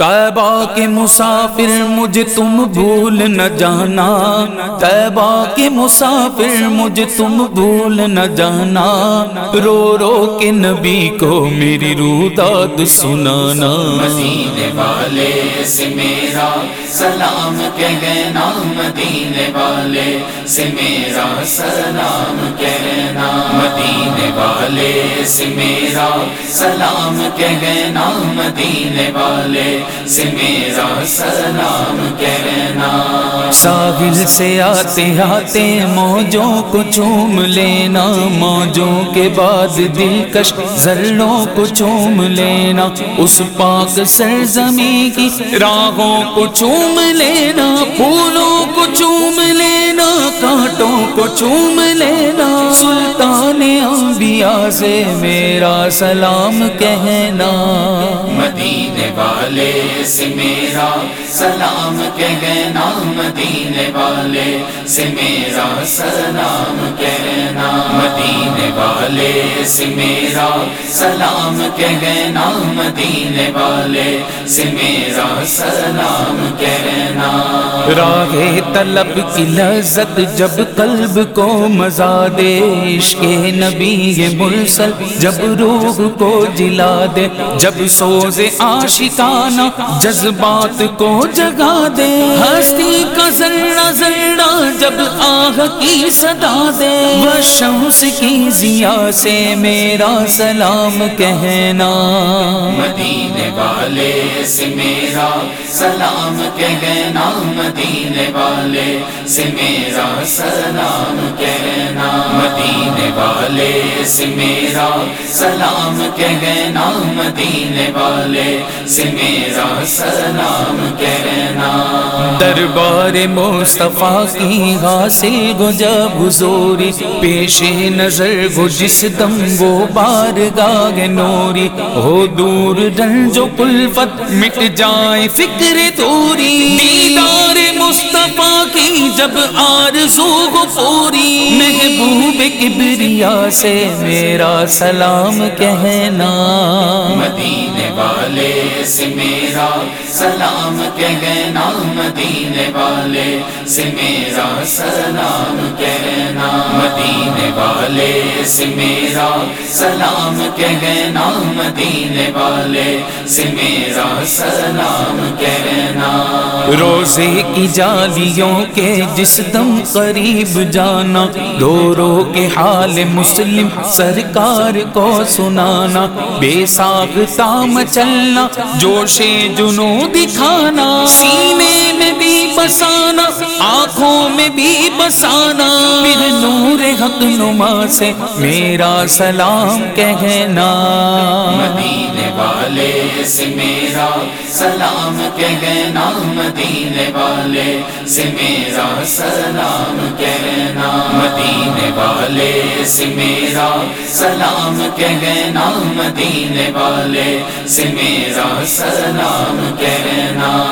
طیبہ کے مسافر مجھے تم بھول نہ جانا۔ طیبہ کے مسافر مجھے تم بھول نہ جانا۔ رو رو کے نبی کو میری رو داد سنانا۔ مدینے والے سے میرا سلام کہنا۔ مدینے والے سے میرا سلام کہنا۔ مدینے والے سے میرا سلام کہنا۔ مدینے والے سے میرا سلام کہنا۔ ساحل سے آتے آتے موجوں کو چوم لینا، موجوں کے بعد دلکش ذروں کو چوم لینا۔ اس پاک سرزمین کی راہوں کو چوم لینا، پھولوں کو چوم لینا، کانٹوں کو چوم لینا۔ سلطان دنیا سے میرا سلام کہنا۔ مدینے والے سے میرا سلام کہنا۔ مدینے والے سے میرا سلام کہنا۔ والے سے میرا سلام کہنا مدینے والے سے میرا سلام کہنا راہ طلب کی لذت جب قلب کو مزا دے، عشق نبی یہ مرسل جب روح کو جلا دے۔ جب سوز آشکانہ جذبات کو جگا دے۔ ہستی کا ذرہ ذرہ جب آہ کی صدا دے۔ وہ شمس کی ضیا سے میرا سلام کہنا۔ مدینے والے سے میرا سلام کہنا۔ مدینے والے سے میرا سلام کہنا۔ مدینے والے سے میرا سلام کہنا۔ مدینے والے سے میرا سلام کہنا۔ دربار مصطفیٰ کی حاصل گو جب حضوری پیش نظر گو جس دم وہ بار گاگ نوری، ہو دور رنج و کلفت مٹ جائے، فکر توری جب آرزو گو پوری محبوب کبریا سے میرا سلام کہنا مدینے والے سے میرا سلام کہنا، مدینے والے سے میرا سلام کہنا۔ مدینے والے سے میرا سلام کہنا، مدینے والے سے میرا سلام کہنا۔ روزے کی جالیوں کے جس دم قریب جانا رو رو کے حال مسلم سرکار کو سنانا، بے ساگ تام چلنا، جوش جنو دکھانا، سینے میں بھی بسانا، آنکھوں میں بھی بسانا۔ پھر نور حق نما سے میرا سلام کہنا۔ مدینے والے سے میرا سلام کہنا۔ مدینے والے سے میرا سلام کہنا۔ مدینے والے سے میرا سلام کہنا۔ مدینے والے سے میرا سلام کہنا۔